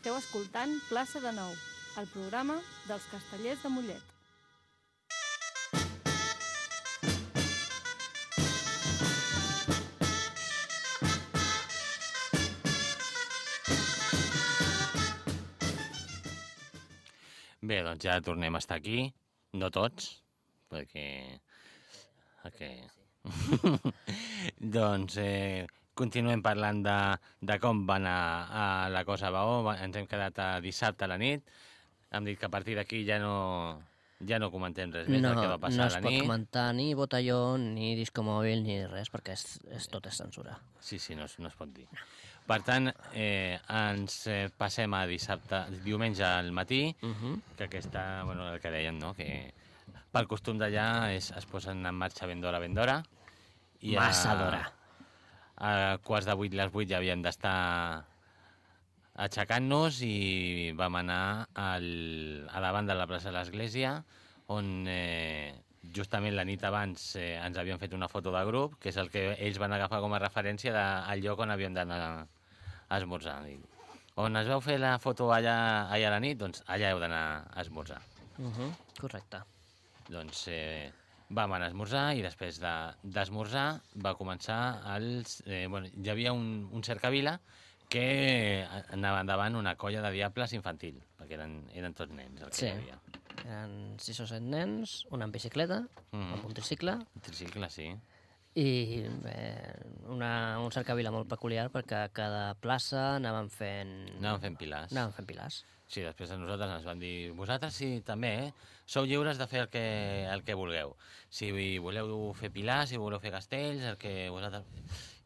Esteu escoltant Plaça de Nou, el programa dels castellers de Mollet. Bé, doncs ja tornem a estar aquí. No tots, perquè... perquè... doncs eh, continuem parlant de, de com va anar a la Cosa Baó. Va- Ens hem quedat a dissabte a la nit. Hem dit que a partir d'aquí ja no, ja no comentem res més no, del que va no passar es a la pot nit. comentar ni botellón, ni disco mòbil, ni res, perquè és, és tot és censura. Sí, sí, no, es- no es pot dir. Per tant, eh, ens eh, passem a dissabte, diumenge al matí, Uh -huh. que aquesta, bueno, el que deien, no?, que pel costum d'allà es, es posen en marxa ben d'hora, ben d'hora. i a- Massa d'hora. A quarts de vuit, les vuit ja havíem d'estar aixecant-nos i vam anar al, a davant de la plaça de l'Església, on eh, justament la nit abans eh, ens havien fet una foto de grup, que és el que ells van agafar com a referència del lloc on havíem d'anar a esmorzar. I, on es vau fer la foto allà, allà a la nit, doncs allà heu d'anar a esmorzar. Uh -huh. Correcte. Doncs eh, vam anar a esmorzar i després de- d'esmorzar va començar els... Eh, bueno, hi havia un, un cercavila que anava endavant una colla de diables infantil, perquè eren, eren tots nens el que Sí. hi havia. Eren sis o set nens, una en bicicleta, Mhm. amb un tricicle, Un tricicle, sí. i eh, una, un cercavila molt peculiar perquè a cada plaça anaven fent... Anàvem fent pilars. Anaven fent pilars. Sí, després a nosaltres ens van dir vosaltres sí, també, eh? Sou lliures de fer el que, el que vulgueu. Si voleu fer pilars, si voleu fer castells, el que vosaltres...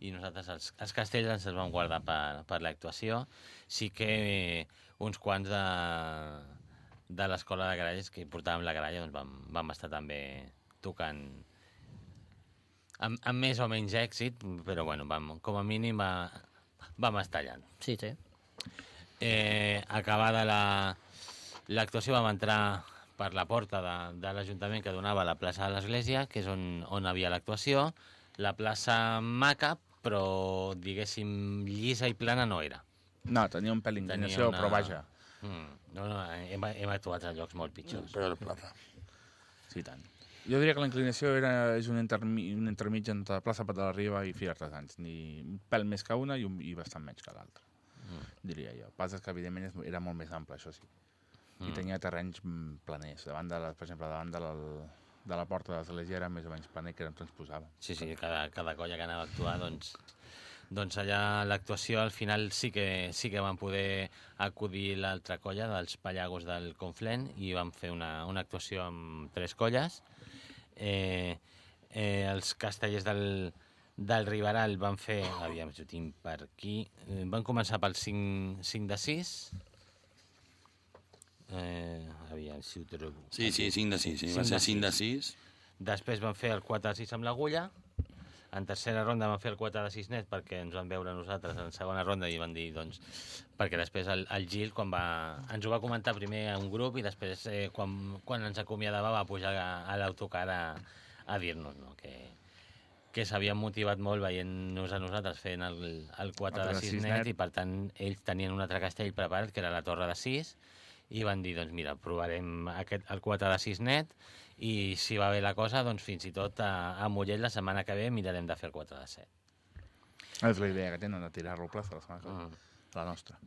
I nosaltres els, els castells ens els vam guardar per, per l'actuació. Sí que uns quants de, de l'escola de gralles que portàvem la gralla doncs vam, vam estar també tocant amb, amb més o menys èxit, però bueno, vam, com a mínim va, vam estar allà. Sí, sí. Eh, acabada la- l'actuació vam entrar per la porta de, de l'Ajuntament que donava a la plaça de l'Església, que és on, on havia l'actuació. La plaça maca, però diguéssim llisa i plana no era. No, tenia un pèl d'inclinació, una- però vaja. Mm, no, no, hem, hem actuat a llocs molt pitjors. Però la plaza. Sí, tant. Jo diria que la inclinació era, és un, intermi, un intermig entre plaça Pat de la Riba i Fira Artesans. Ni un pèl més que una i, un, i bastant menys que l'altra, Mm. diria jo. El és que, evidentment, era molt més ample, això sí. I Mm. tenia terrenys mm, planers. Davant de la, per exemple, davant de la, de la porta de l'església era més o menys planer que ens transposava. Sí, sí, cada, cada colla que anava a actuar, doncs, doncs allà l'actuació al final sí que, sí que van poder acudir l'altra colla dels Pallagos del Conflent i van fer una, una actuació amb tres colles. Eh, eh, els castellers del, del Riberal van fer, aviam, jo tinc per aquí, eh, van començar pel 5, 5 de 6, eh, aviam si ho trobo. Sí, sí, 5 de 6. Sí. Cinc Va de ser 5 de sis. 6. Després van fer el 4 de 6 amb l'agulla. En tercera ronda van fer el 4 de 6 net perquè ens van veure nosaltres en segona ronda i van dir, doncs, perquè després el, el Gil quan va, ens ho va comentar primer a un grup i després eh, quan, quan ens acomiadava va pujar a, a l'autocar a, a dir-nos no? que, que s'havien motivat molt veient-nos a nosaltres fent el, el 4 de 6 net, i per tant ells tenien un altre castell preparat que era la torre de 6 i van dir, doncs mira, provarem aquest, el 4 de 6 net i si va bé la cosa, doncs fins i tot a, a Mollet la setmana que ve mirarem de fer el 4 de 7. És la idea que tenen, de tirar-lo a plaça, la, setmana que ve. Mm. la nostra.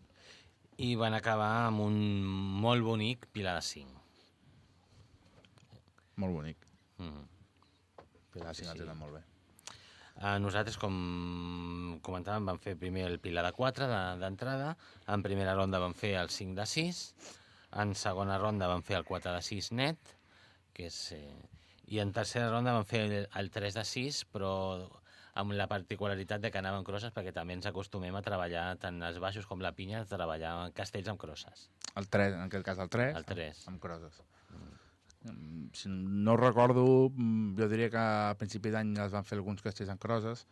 I van acabar amb un molt bonic Pilar de 5. Molt bonic. Mm. Pilar Sí, sí, sí. sí. molt bé. Uh, nosaltres, com comentàvem, vam fer primer el Pilar de 4 de- d'entrada, en primera ronda vam fer el 5 de 6, en segona ronda vam fer el 4 de 6 net, que és, eh, i en tercera ronda vam fer el, el 3 de 6, però amb la particularitat de que anaven crosses perquè també ens acostumem a treballar tant els baixos com la pinya, a treballar castells amb crosses. El 3, en aquest cas el 3. El tres. Amb, amb crosses. Mm. Si no recordo, mm, jo diria que a principi d'any es van fer alguns castells amb crosses,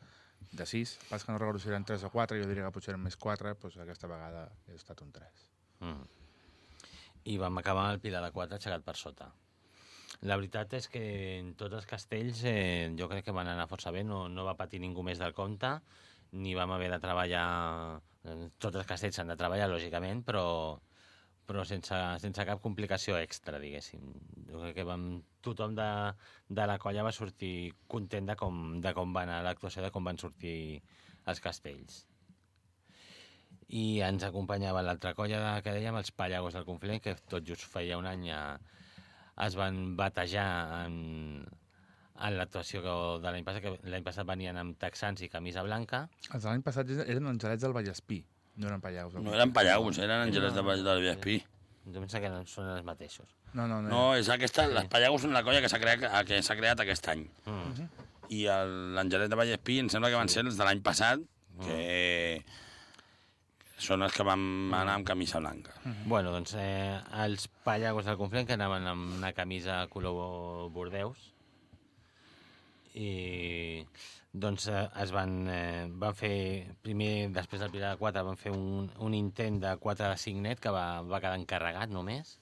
de 6. Pas que no recordo si eren 3 o 4, jo diria que potser eren més 4, doncs aquesta vegada ha estat un 3. Mm. I vam acabar amb el Pilar de 4 aixecat per sota. La veritat és que en tots els castells eh, jo crec que van anar força bé, no, no va patir ningú més del compte ni vam haver de treballar... eh, Tots els castells s'han de treballar, lògicament, però, però sense, sense cap complicació extra, diguéssim. Jo crec que vam, tothom de, de la colla va sortir content de com, de com va anar l'actuació, de com van sortir els castells. I ens acompanyava l'altra colla de, que dèiem, els Pallagos del Conflent, que tot just feia un any eh, es van batejar en, en l'actuació de l'any passat, que l'any passat venien amb texans i camisa blanca. Els de l'any passat eren angelets del Vallespí, no eren pallaus. No eren pallaus, eren àngeles de, la Vallespí. Jo penso que no són els mateixos. No, no, no. No, és aquesta, les pallaus són la colla que s'ha creat, que s'ha creat aquest any. Mm. I el- l'Angelet de Vallespí em sembla que van ser els de l'any passat, que són els que vam anar amb camisa blanca. Bueno, doncs eh, els Pallagos del Conflent que anaven amb una camisa color bordeus i doncs eh, es van, eh, van fer, primer, després del Pilar de 4, van fer un, un intent de 4 de 5 net que va, va quedar encarregat només.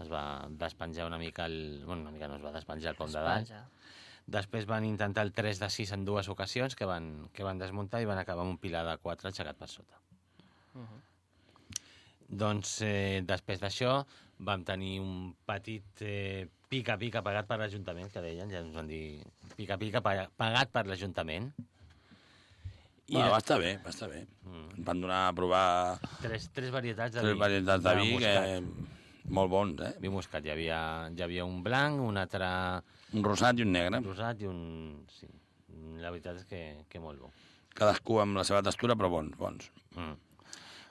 Es va despenjar una mica el... Bueno, una mica no es va despenjar el pom de dalt. Després van intentar el 3 de 6 en dues ocasions que van, que van desmuntar i van acabar amb un pilar de 4 aixecat per sota. Doncs eh, després d'això vam tenir un petit eh, pica-pica pagat per l'Ajuntament, que deien, ja ens van dir pica-pica pa- pagat per l'Ajuntament. I Va, va estar bé, va estar bé. Mm. Ens van donar a provar tres, tres varietats de tres vi. varietats de vi que... Molt bons, eh? Vi muscat. Hi havia, hi havia un blanc, un altre Un rosat i un negre. rosat i un... Sí, la veritat és que, que molt bo. Cadascú amb la seva textura, però bons, bons. Mm.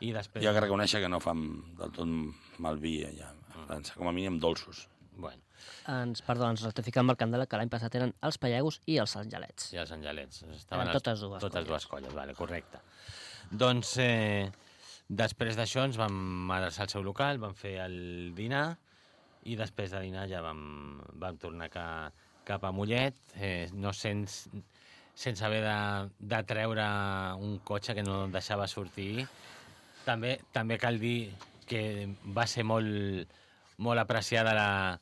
I després... Hi ha que reconèixer que no fan del tot mal vi allà a França, com a mínim dolços. Bueno, Ens, perdó, ens rectificam el Candela, que l'any passat eren els Pallagos i els Angelets. i els angelets. Eren els- totes dues Totes colles. dues colles, vale, correcte. Doncs eh, després d'això ens vam adreçar al seu local, vam fer el dinar i després de dinar ja vam, vam tornar ca, cap a Mollet, eh, no sens, sense haver de, de treure un cotxe que no deixava sortir. També, també cal dir que va ser molt, molt apreciada la,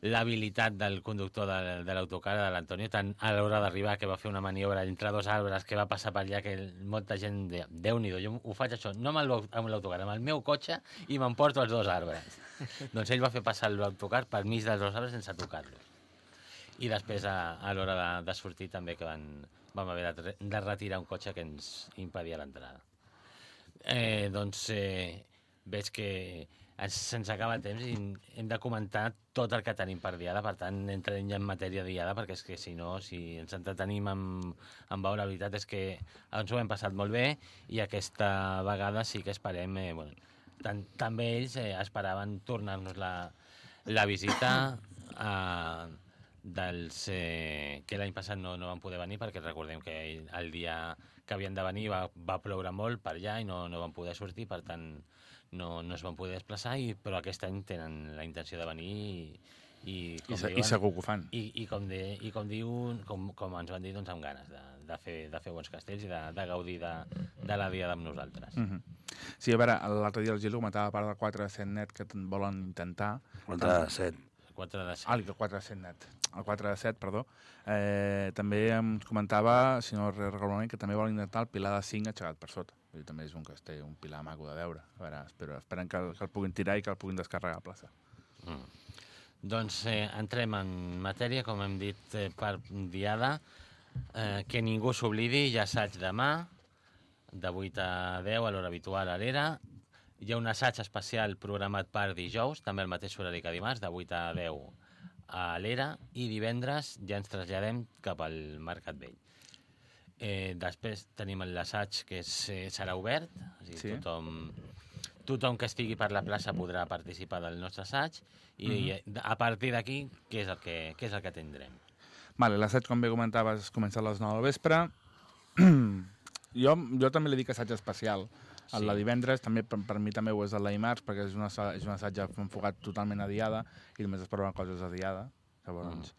l'habilitat del conductor de, de l'autocar, de l'Antonio, tant a l'hora d'arribar, que va fer una maniobra entre dos arbres, que va passar per allà, que molta gent deia, Déu-n'hi-do, jo ho faig això, no amb l'autocar, amb el meu cotxe, i m'emporto els dos arbres. doncs ell va fer passar l'autocar per mig dels dos arbres sense tocar-los. I després, a, a l'hora de, de sortir, també que van, vam haver de, de retirar un cotxe que ens impedia l'entrada. Eh, doncs eh, veig que se'ns acaba el temps i hem de comentar tot el que tenim per diada, per tant entrem ja en matèria diada, perquè és que si no, si ens entretenim amb, amb Bau, la veritat és que ens ho hem passat molt bé i aquesta vegada sí que esperem, eh, bueno, tant, també ells eh, esperaven tornar-nos la, la visita a, dels eh, que l'any passat no, no van poder venir perquè recordem que el dia que havien de venir va, va ploure molt per allà i no, no van poder sortir, per tant no, no es van poder desplaçar, i, però aquest any tenen la intenció de venir i, i, I, com se, diuen, I segur que ho fan. i, i, com, de, i com, diu, com, com ens van dir, doncs amb ganes de, de, fer, de fer bons castells i de, de gaudir de, de la diada amb nosaltres. Mm -hmm. Sí, a veure, l'altre dia el Gil comentava a part del 4 de 100 net que volen intentar. Quatre de set. 4 de Ah, el 4 de 100 net. El 4 de 7, perdó. Eh, també em comentava, si no recordo malament, que també volen intentar el pilar de 5 aixecat per sota. Dir, també és un castell, un pilar maco de veure. A veure, espero, esperen que el, que el puguin tirar i que el puguin descarregar a plaça. Mm. Doncs eh, entrem en matèria, com hem dit, eh, per diada. Eh, que ningú s'oblidi, ja assaig demà, de 8 a 10 a l'hora habitual a l'era. Hi ha un assaig especial programat per dijous, també al mateix horari que dimarts, de 8 a 10 a l'era, i divendres ja ens traslladem cap al Mercat Vell. Eh, després tenim l'assaig que és, eh, serà obert, o sigui, Sí. tothom, tothom que estigui per la plaça podrà participar del nostre assaig i mm -hmm. a partir d'aquí què és el que, què és el que tindrem. Vale, l'assaig, com bé comentaves, comença a les 9 del vespre. jo, jo també li dic assaig especial. El Sí. de divendres, també per, per mi també ho és el de dimarts, perquè és un, assa- és un assaig enfocat totalment a diada i només es proven coses a diada. Llavors,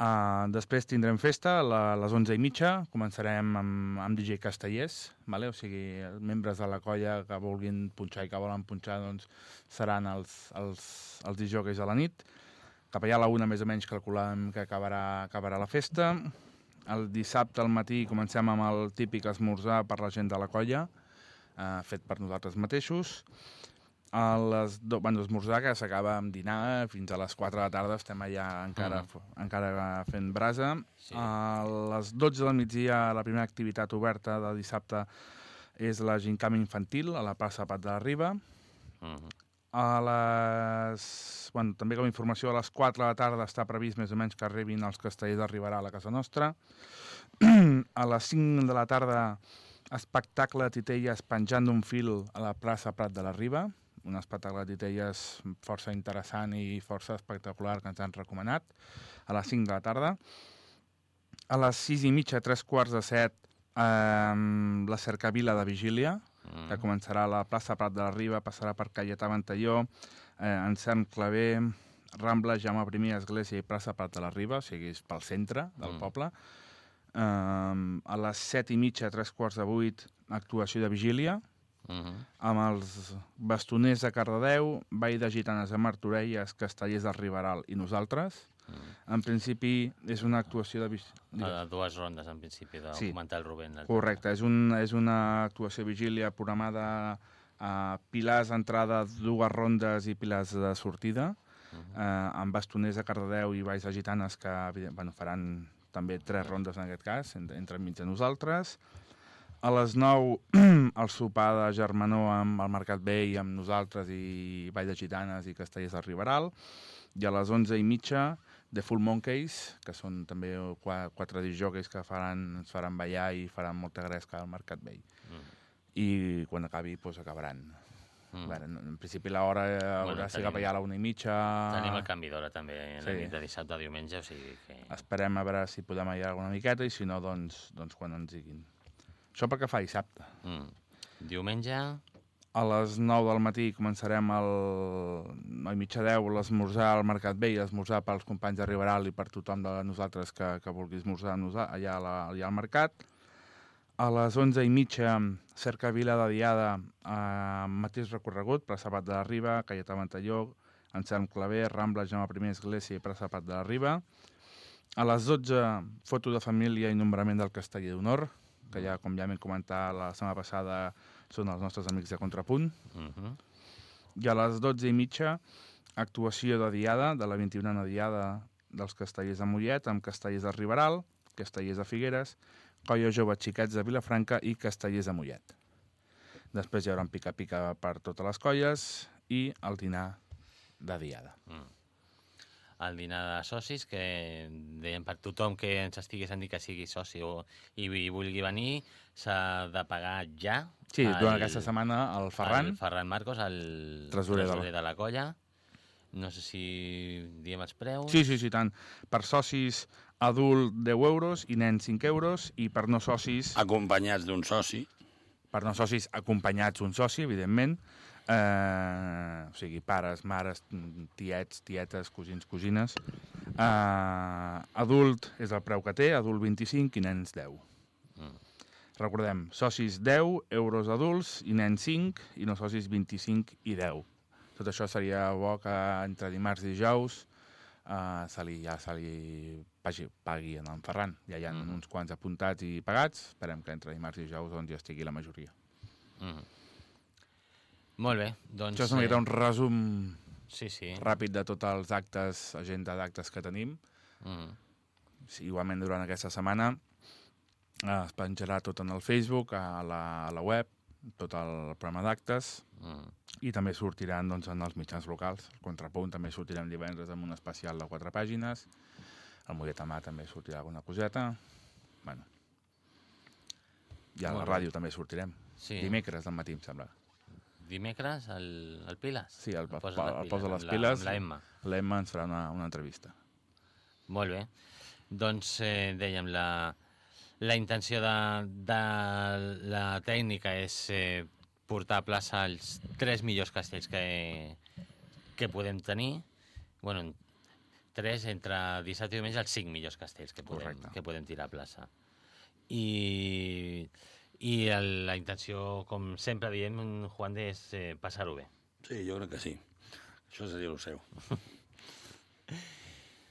uh, després tindrem festa a les 11 i mitja, començarem amb, amb DJ Castellers, vale? o sigui, els membres de la colla que vulguin punxar i que volen punxar doncs, seran els, els, els DJs a la nit. Cap allà a la una més o menys calculem que acabarà, acabarà la festa El dissabte al matí comencem amb el típic esmorzar per la gent de la colla, eh, fet per nosaltres mateixos. A les do... bueno, esmorzar que s'acaba amb dinar, fins a les 4 de la tarda estem allà encara, Mhm. encara fent brasa. Sí. A les 12 del migdia la primera activitat oberta de dissabte és la gincama infantil a la plaça Pat de la Riba. Mhm. A les... Bueno, també com a informació, a les 4 de la tarda està previst més o menys que arribin els castellers d'Arribarà a la casa nostra. a les 5 de la tarda, espectacle titelles penjant d'un fil a la plaça Prat de la Riba. Un espectacle de titelles força interessant i força espectacular que ens han recomanat. A les 5 de la tarda. A les 6 i mitja, 3 quarts de 7, eh, la cercavila de vigília, Mhm. que començarà a la plaça Prat de la Riba, passarà per Cayetà Ventalló, eh, Encern Clavé, Rambla, Jaume I, Església i plaça Prat de la Riba, o sigui, és pel centre del Mm. poble. Um, a les set i mitja, tres quarts de vuit, actuació de vigília, Mhm. amb els bastoners de Cardedeu, Vall de Gitanes de Martorelles, Castellers del Riberal i nosaltres. Mm. En principi, és una actuació de. A dues rondes, en principi, de Sí. comentar el Rubén. el- Correcte, és, un, és una actuació de vigília programada a pilars d'entrada, dues rondes i pilars de sortida, Mhm. eh, amb bastoners de Cardedeu i Valls de Gitanes que bueno, faran també tres rondes en aquest cas, entre, entre mig de nosaltres. A les 9 el sopar de germanor amb el Mercat Vell, amb nosaltres i Vall de Gitanes i Castellers del Riberal. I a les 11 i mitja The Full Monkeys, que són també qua- quatre disjòqueis que faran, ens faran ballar i faran molta gresca al Mercat Vell. Mm. I quan acabi, doncs acabaran. Mm. Bueno, en principi l'hora haurà Bueno, de ser cap allà a la una i mitja. Tenim el canvi d'hora també en la Sí. nit de dissabte a diumenge, o sigui que... Esperem a veure si podem allargar una miqueta i si no, doncs, doncs quan ens diguin. Això perquè fa dissabte. Mm. Diumenge... A les 9 del matí començarem el 9 i mitja 10 l'esmorzar al Mercat Vell, l'esmorzar pels companys de Riberal i per tothom de nosaltres que, que vulgui esmorzar allà, a la, allà al mercat. A les 11 i mitja, cerca Vila de Diada, eh, mateix recorregut, plaça de la Riba, Cayetà Ventalló, Encern Claver, Rambla, Jaume I, Església i plaça Pat de la Riba. A les 12, foto de família i nombrament del Casteller d'Honor, que ja, com ja vam comentar la setmana passada, són els nostres amics de Contrapunt. Mhm. I a les 12 i mitja, actuació de Diada, de la 21a Diada dels Castellers de Mollet, amb Castellers de Riberal, Castellers de Figueres, Colla Jove Xiquets de Vilafranca i Castellers de Mollet. Després hi haurà un pica-pica per totes les colles i el dinar de Diada. El dinar de socis, que dèiem per tothom que ens estigui sentint que sigui soci o, i, i vulgui venir, s'ha de pagar ja. Sí, al- durant aquesta setmana el Ferran, El Ferran Marcos, el Tresorer de la- tresorer de la colla. No sé si diem els preus. Sí, sí, sí, tant. Per socis adult 10 euros i nens 5 euros i per no socis, Acompanyats d'un soci. per no socis acompanyats un soci, evidentment, eh, o sigui, pares, mares, tiets, tietes, cosins, cosines. Eh, adult és el preu que té, adult 25 i nens 10. Mm. Recordem, socis 10 euros adults i nens 5 i no socis 25 i 10. Tot això seria bo que entre dimarts i dijous uh, se li, ja se li pagui, pagui en en Ferran. Ja hi ha Mhm. uns quants apuntats i pagats. Esperem que entre dimarts i dijous doncs, ja estigui la majoria. Mm. Molt bé, doncs... Això és una mica un resum Sí, sí. ràpid de tots els actes, agenda d'actes que tenim. Mm. Sí, igualment durant aquesta setmana eh, es penjarà tot en el Facebook, a la, a la web, tot el programa d'actes, Mm. i també sortiran doncs, en els mitjans locals. El Contrapunt també sortirem divendres amb un especial de quatre pàgines. El Mollet Mar també sortirà alguna coseta. Bueno. I a la ràdio també sortirem. Sí. Dimecres al matí, em sembla. Dimecres, el, el Piles? Sí, posa el, posa les piles. Amb la Emma. L'Emma ens farà una, una entrevista. Molt bé. Doncs eh, dèiem, la, la intenció de, de la tècnica és eh, portar a plaça els tres millors castells que, que podem tenir. bueno, tres entre dissabte i diumenge, els cinc millors castells que podem, Correcte. que podem tirar a plaça. I, i el, la intenció, com sempre diem, Juan, de, és eh, passar-ho bé. Sí, jo crec que sí. Això seria el seu.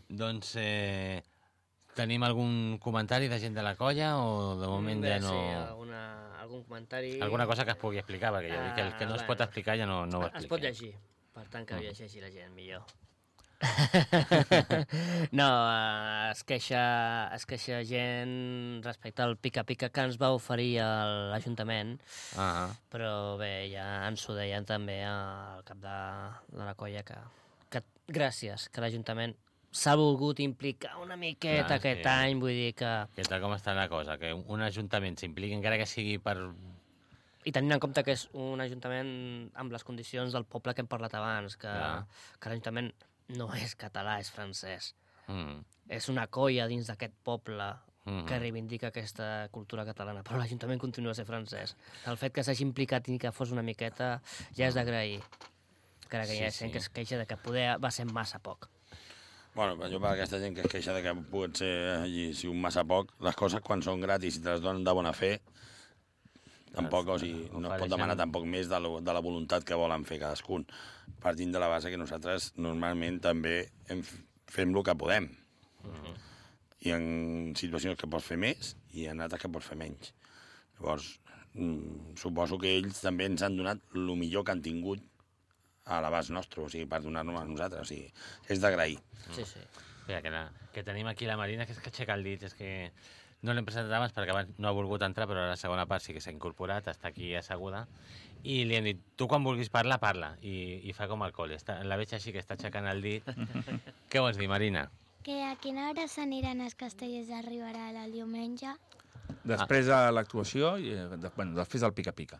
Doncs eh, Tenim algun comentari de gent de la colla o de moment Bé, ja no... Sí, alguna, algun comentari... Alguna cosa que es pugui explicar, perquè ja dic que el que no es Ah, pot bueno. explicar ja no, no ho Es expliquem. pot llegir, per tant que ho Mm. llegeixi la gent millor. no, eh, es queixa, es queixa gent respecte al pica-pica que ens va oferir l'Ajuntament, Ah, però bé, ja ens ho deien també al cap de, de la colla que, que gràcies, que l'Ajuntament s'ha volgut implicar una miqueta Clar, aquest sí. any, vull dir que... que tal com està la cosa, que un ajuntament s'impliqui, encara que sigui per... I tenint en compte que és un ajuntament amb les condicions del poble que hem parlat abans, que, que l'Ajuntament no és català, és francès. Mm, És una colla dins d'aquest poble mm, que reivindica aquesta cultura catalana, però l'Ajuntament continua a ser francès. El fet que s'hagi implicat i que fos una miqueta ja és d'agrair. Encara que Sí, hi ha gent sí. que es queixa de que poder va ser massa poc. Bueno, jo per aquesta gent que es queixa de que pot ser allí, si un massa poc, les coses quan són gratis i te les donen de bona fe, tampoc, o sigui, no es pot demanar tampoc més de, lo, de la voluntat que volen fer cadascun, partint de la base que nosaltres normalment també hem, fem el que podem. I en situacions que pots fer més i en altres que pots fer menys. Llavors, mm, suposo que ells també ens han donat el millor que han tingut a l'abast nostre, o sigui, per donar-nos a nosaltres. O sigui, és d'agrair. Sí, sí. Mira, que, la, que tenim aquí la Marina, que és que aixeca el dit, és que no l'hem presentat abans perquè abans no ha volgut entrar, però a la segona part sí que s'ha incorporat, està aquí asseguda, i li hem dit, tu quan vulguis parlar, parla, i, i fa com el col·le. Està, la veig així que està aixecant el dit. Què vols dir, Marina? Que a quina hora s'aniran els castellers d'arribarà el diumenge? Després de l'actuació, i, eh, de, bueno, després del pica-pica.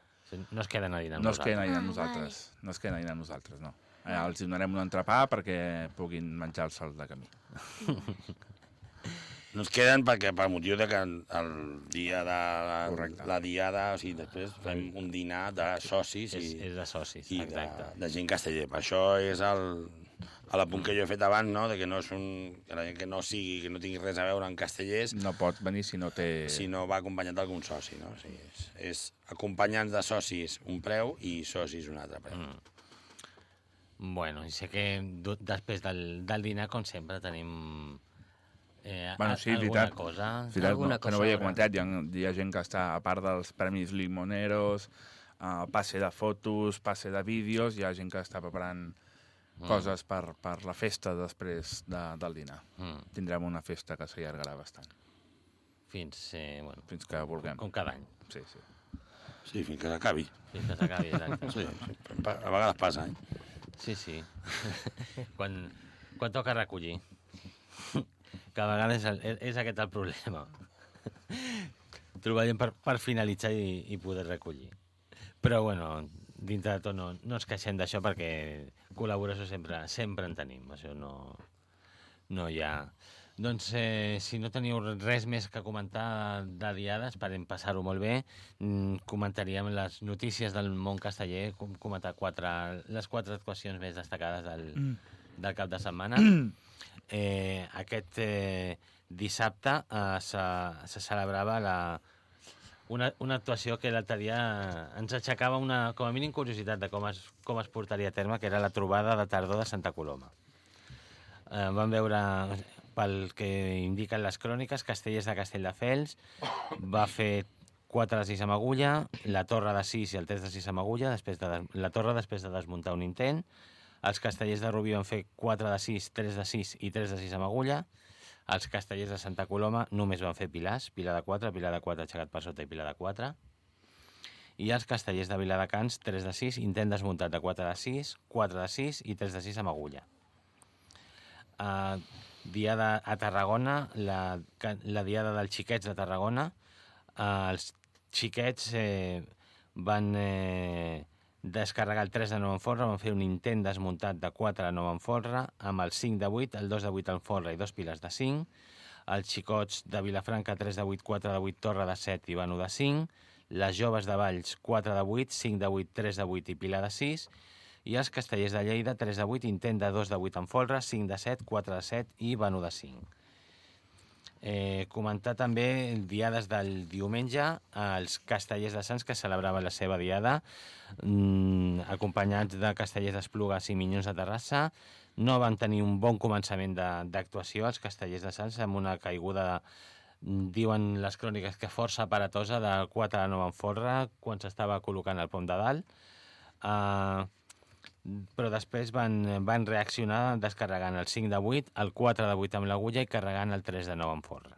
No es queden a dinar amb No es queden nosaltres. allà amb Ah, nosaltres. No es queden allà amb nosaltres, no. Eh, els donarem un entrepà perquè puguin menjar-se el de camí. No es queden perquè per motiu de que el, dia de la, Correcte. la diada, o sigui, després fem un dinar de socis És, i, és de socis, i de, exacte. de gent casteller. Per això és el, a l'apunt que jo he fet abans, no? de que no és un, que la gent que no sigui, que no tingui res a veure amb castellers, No pot venir si no té... si no va acompanyat d'algun soci. No? O sigui, és, és acompanyants de socis un preu i socis un altre preu. Mm. Bueno, i sé que després del, del dinar, com sempre, tenim eh, Bueno, sí, alguna veritat. cosa. Veritat, Alguna no, que no cosa ho havia comentat, hi ha, hi ha gent que està, a part dels Premis Limoneros, uh, passe de fotos, passe de vídeos, hi ha gent que està preparant mm. coses per, per la festa després de, del dinar. Mm, Tindrem una festa que s'allargarà bastant, fins, eh, bueno, fins que vulguem. com cada any. Sí, sí. Sí, fins que s'acabi. Fins que s'acabi, exacte. Sí, a vegades passa, eh? Sí, sí. quan, quan toca recollir. Que a vegades és, el, és aquest el problema. Trobar gent per, per finalitzar i, i poder recollir. Però, bueno, dintre de tot no, no ens queixem d'això perquè col·laboració sempre, sempre en tenim. Això no, no hi ha... Doncs, eh, si no teniu res més que comentar de diades, per passar-ho molt bé, mm, comentaríem les notícies del món casteller, com comentar quatre, les quatre actuacions més destacades del, del cap de setmana. eh, aquest eh, dissabte eh, se, se celebrava la, una, una actuació que l'altre dia ens aixecava una, com a mínim, curiositat de com es, com es portaria a terme, que era la trobada de tardor de Santa Coloma. Eh, vam veure, pel que indiquen les cròniques, Castellers de Castelldefels va fer 4 de 6 amb agulla, la torre de 6 i el 3 de 6 amb agulla, després de, la torre després de desmuntar un intent, els castellers de Rubí van fer 4 de 6, 3 de 6 i 3 de 6 amb agulla, els castellers de Santa Coloma només van fer pilars, pilar de 4, pilar de 4 aixecat per sota i pilar de 4, i els castellers de Viladecans 3 de 6, intent desmuntat de 4 de 6, 4 de 6 i 3 de 6 amb agulla. Uh, diada a Tarragona, la, la diada dels xiquets de Tarragona. Uh, els xiquets eh, van eh, descarregar el 3 de 9 en folre, van fer un intent desmuntat de 4 de 9 en folre, amb el 5 de 8, el 2 de 8 en folre i dos piles de 5. Els xicots de Vilafranca, 3 de 8, 4 de 8, torre de 7 i vano de 5. Les joves de Valls, 4 de 8, 5 de 8, 3 de 8 i pilar de 6 i els castellers de Lleida, 3 de 8, intent de 2 de 8 en folre, 5 de 7, 4 de 7 i vano de 5. Eh, comentar també diades del diumenge als castellers de Sants que celebraven la seva diada, mm, acompanyats de castellers d'Esplugues i Minyons de Terrassa. No van tenir un bon començament de- d'actuació els castellers de Sants amb una caiguda mm, diuen les cròniques que força aparatosa del 4 de 9 en folre quan s'estava col·locant el pom de dalt. Uh, però després van, van reaccionar descarregant el 5 de 8, el 4 de 8 amb l'agulla i carregant el 3 de 9 en folre.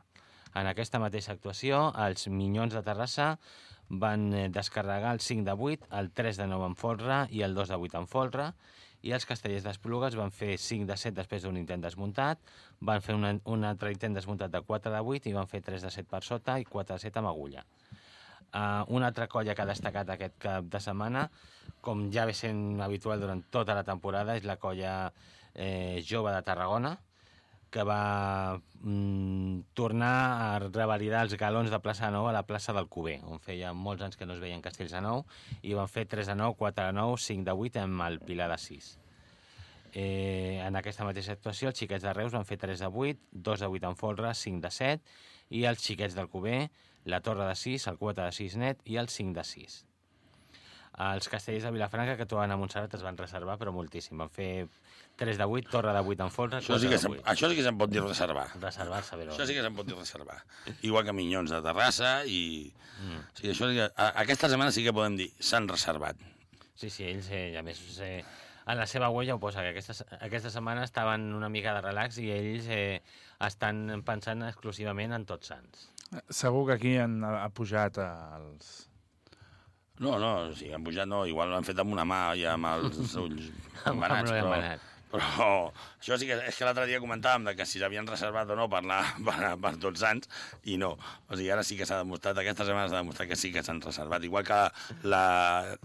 En aquesta mateixa actuació, els Minyons de Terrassa van eh, descarregar el 5 de 8, el 3 de 9 en folre i el 2 de 8 en folre, i els castellers d'Esplugues van fer 5 de 7 després d'un intent desmuntat, van fer una, un altre intent desmuntat de 4 de 8 i van fer 3 de 7 per sota i 4 de 7 amb agulla. Uh, una altra colla que ha destacat aquest cap de setmana, com ja ve sent habitual durant tota la temporada, és la colla eh, jove de Tarragona, que va mm, tornar a revalidar els galons de plaça de Nou a la plaça del Cuber, on feia molts anys que no es veien castells de nou, i van fer 3 de 9, 4 de 9, 5 de 8 amb el Pilar de 6. Eh, en aquesta mateixa actuació, els xiquets de Reus van fer 3 de 8, 2 de 8 en folre, 5 de 7, i els xiquets del Cuber, la torre de 6, el 4 de 6 net i el 5 de 6. Els castellers de Vilafranca que trobaven a Montserrat es van reservar, però moltíssim. Van fer 3 de 8, torre de 8 en folre, Això 4 sí, que 8. això sí que se'n pot dir reservar. Reservar-se, però... Això sí que se'n pot dir reservar. Igual que Minyons de Terrassa i... Mm. Sí, això sí que, a, aquesta setmana sí que podem dir s'han reservat. Sí, sí, ells, eh, a més, eh, en la seva web ja ho posa, que aquesta, aquesta setmana estaven una mica de relax i ells eh, estan pensant exclusivament en tots sants. Segur que aquí han, ha pujat els... No, no, o sigui, han pujat, no, igual l'han fet amb una mà i amb els ulls embanats, però, però això sí que és que l'altre dia comentàvem de que si s'havien reservat o no per, la, per, per tots sants, i no. O sigui, ara sí que s'ha demostrat, aquesta setmana s'ha demostrat que sí que s'han reservat. Igual que la,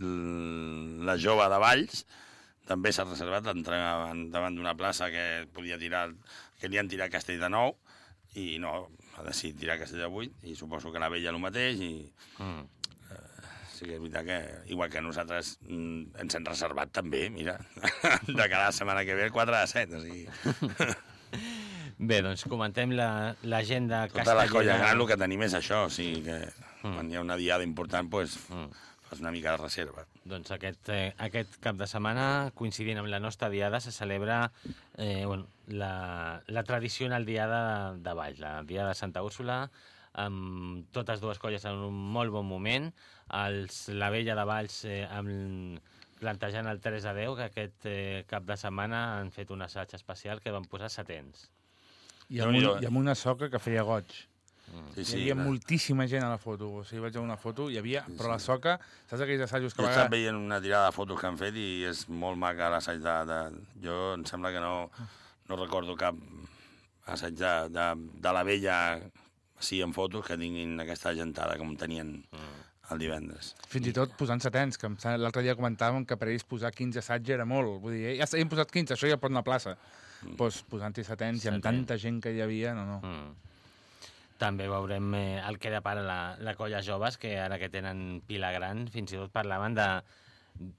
la jove de Valls, també s'ha reservat davant d'una plaça que podia tirar, que li han tirat Castell de Nou, i no, ha decidit tirar Castell de 8, i suposo que la vella el mateix, i Mm. Sí que és veritat que, igual que nosaltres mm, ens hem reservat també, mira, de cada setmana que ve el 4 de 7, o sigui, Bé, doncs comentem la- l'agenda la, tota la colla gran el que tenim és això, o sigui que Mm. quan hi ha una diada important, doncs, Mm. fas una mica de reserva. Doncs aquest, eh, aquest cap de setmana, coincidint amb la nostra diada, se celebra eh, bueno, la, la tradicional diada de, de Valls, la diada de Santa Úrsula, amb totes dues colles en un molt bon moment. Els, la vella de Valls eh, amb, plantejant el 3 a 10, que aquest eh, cap de setmana han fet un assaig especial que van posar setents. I amb, un? I amb una soca que feia goig. Sí, Sí, hi havia clar. moltíssima gent a la foto. O sigui, vaig a una foto, hi havia... Però la soca, saps aquells assajos que Jo vegades... veient una tirada de fotos que han fet i és molt maca l'assaig de, de... Jo em sembla que no, no recordo cap assaig de, de, de la vella sí, en fotos que tinguin aquesta gentada com tenien el divendres. Fins i tot posant setens, que l'altre dia comentàvem que per ells posar 15 assaig era molt. Vull dir, ja hem posat 15, això ja pot anar a plaça. Mm. Pues, posant-hi setens, i amb tanta gent que hi havia, no, no. Mm. També veurem eh, el que depara la, la colla joves, que ara que tenen pila gran, fins i tot parlaven de,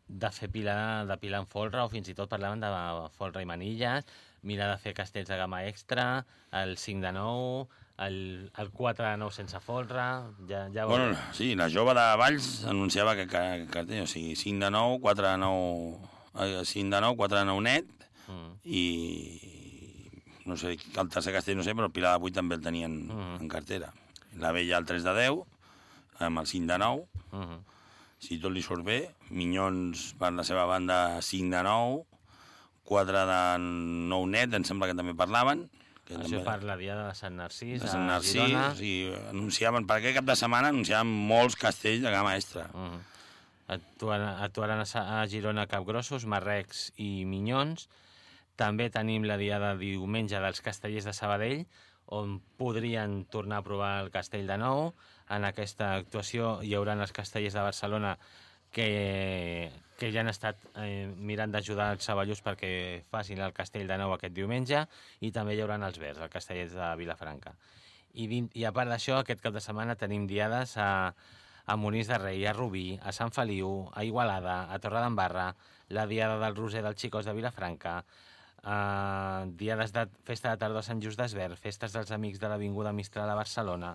de fer pila, de pila en folre, o fins i tot parlaven de folre i manilles, mirar de fer castells de gamma extra, el 5 de 9, el, el 4 de 9 sense folre... Ja, ja Bueno, veurem. sí, la jove de Valls anunciava que, que, que o sigui, 5 de 9, 4 de 9... eh, 5 de 9, 4 de 9 net, Mm. i no sé, el tercer castell no sé, però el Pilar de 8 també el tenien Mhm. en cartera. La vella el 3 de 10, amb el 5 de 9, Mm -hmm. si tot li surt bé. Minyons, per la seva banda, 5 de 9, 4 de 9 net, em sembla que també parlaven. Que Això per la diada de Sant Narcís, de Sant a Narcís, Girona. i anunciaven, per aquest cap de setmana anunciaven molts castells de gamma extra. Mm. Actuaran, actuaran a, a Girona Capgrossos, Marrecs i Minyons. També tenim la diada de diumenge dels castellers de Sabadell, on podrien tornar a provar el castell de nou. En aquesta actuació hi haurà els castellers de Barcelona que, que ja han estat eh, mirant d'ajudar els Saballús perquè facin el castell de nou aquest diumenge i també hi haurà els Verds, els castellers de Vilafranca. I, din- i a part d'això, aquest cap de setmana tenim diades a, a Monís de Rei, a Rubí, a Sant Feliu, a Igualada, a Torredembarra, la Diada del Roser dels Xicos de Vilafranca, Uh, diades de festa de tardor a Sant Just d'Esvern, festes dels amics de l'Avinguda Mistral a Barcelona,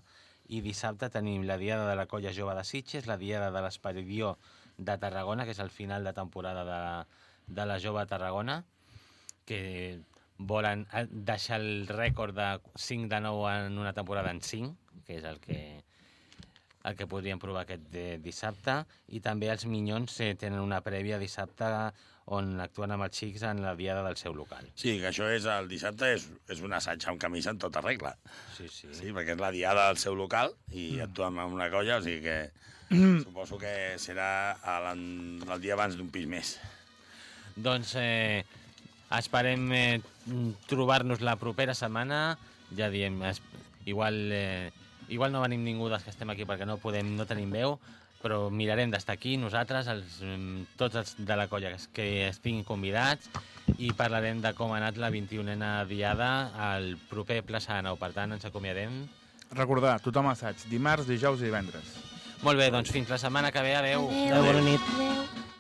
i dissabte tenim la Diada de la Colla Jove de Sitges, la Diada de l'Esperidió de Tarragona, que és el final de temporada de, de la Jove Tarragona, que volen eh, deixar el rècord de 5 de 9 en una temporada en 5, que és el que, el que podríem provar aquest de, dissabte, i també els Minyons eh, tenen una prèvia dissabte on actuen amb els xics en la diada del seu local. Sí, que això és el dissabte, és, és un assaig amb camisa en tota regla. Sí, sí. Sí, perquè és la diada del seu local i mm. actuem amb una colla, o sigui que suposo que serà el dia abans d'un pis més. Doncs eh, esperem eh, trobar-nos la propera setmana. Ja diem, es, igual, eh, igual no venim ningú dels que estem aquí perquè no podem, no tenim veu, però mirarem d'estar aquí nosaltres, els, mm, tots els de la colla que, que estiguin convidats, i parlarem de com ha anat la 21a diada al proper plaça de Nou. Per tant, ens acomiadem. Recordar, tothom assaig, dimarts, dijous i divendres. Molt bé, doncs fins la setmana que ve. Adeu. Adéu. Adéu, bona nit. Adéu.